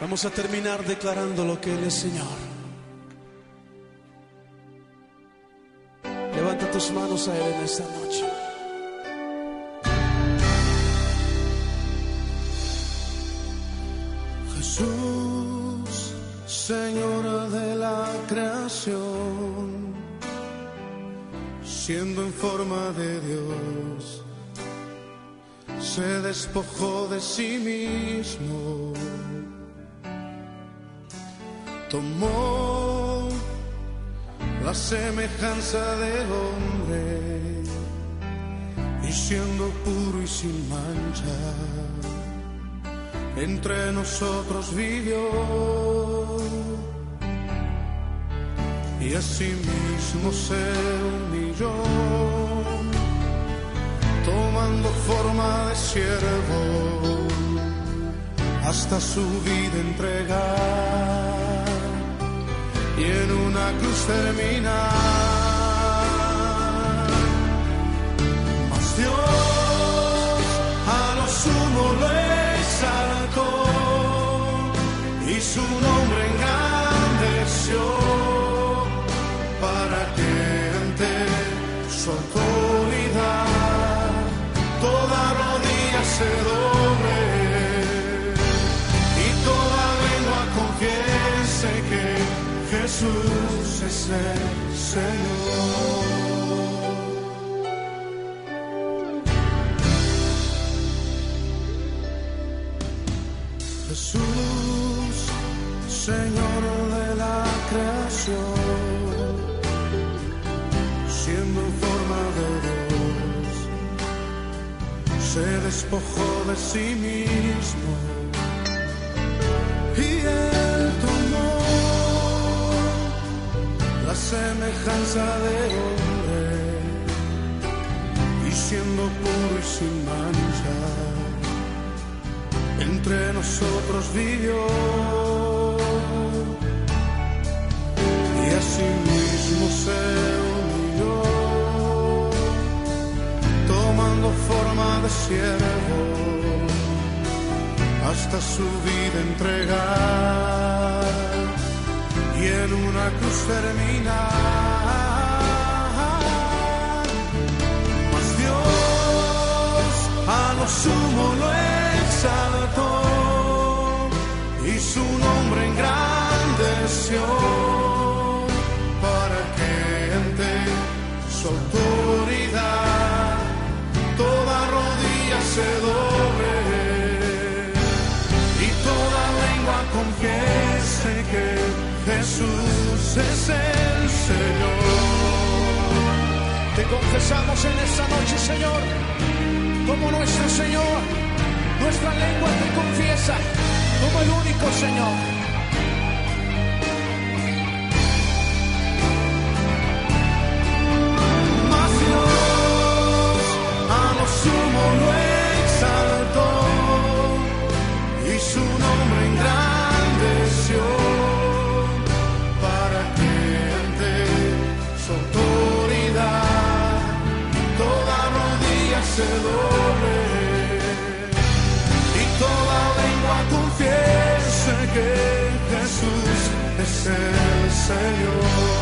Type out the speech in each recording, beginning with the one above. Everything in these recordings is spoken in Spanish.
Vamos a terminar declarando lo que Él es Señor. Levanta tus manos a Él en esta noche. Jesús, Señor de la creación, siendo en forma de Dios, se despojó de sí mismo tomó la semejanza de hombre y siendo puro y sin mancha, entre nosotros vivió. Y asimismo se humilló, tomando forma de siervo, hasta su vida entregar y en una cruz terminar. Mas Dios a lo sumo lo exaltó y su nombre engrandeció para que ante su se doble y toda lengua confiese que Jesús es el Señor. Jesús, Señor de la creación, se despojó de sí mismo y él tomó la semejanza de hombre y siendo puro y sin mancha entre nosotros vivió. Y asimismo se hasta su vida entregar. Y en una cruz terminar. Mas Dios a lo sumo lo exaltó y toda lengua confiese que Jesús es el Señor. Te confesamos en esta noche, Señor, como nuestro Señor. Nuestra lengua te confiesa como el único Señor. Su nombre engrandeció para que ante su autoridad toda rodilla se doble y toda lengua confiese que Jesús es el Señor.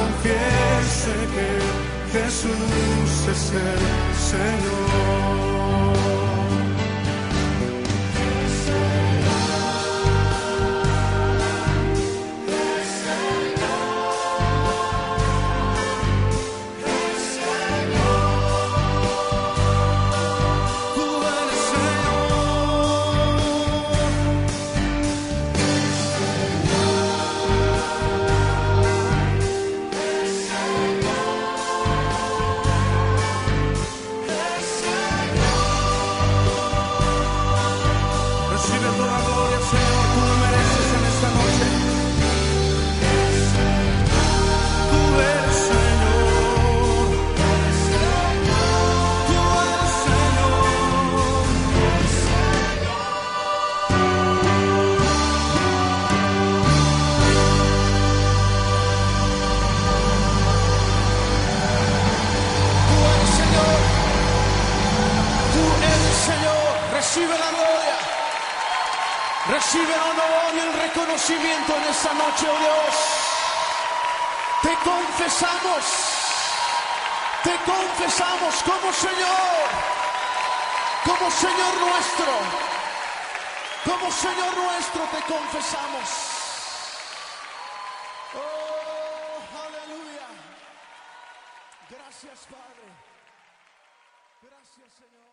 Confiese que Jesús es el Señor. Recibe la gloria. Recibe el honor y el reconocimiento en esta noche, oh Dios. Te confesamos. Te confesamos como Señor. Como Señor nuestro. Como Señor nuestro te confesamos. Oh, aleluya. Gracias, Padre. Gracias, Señor.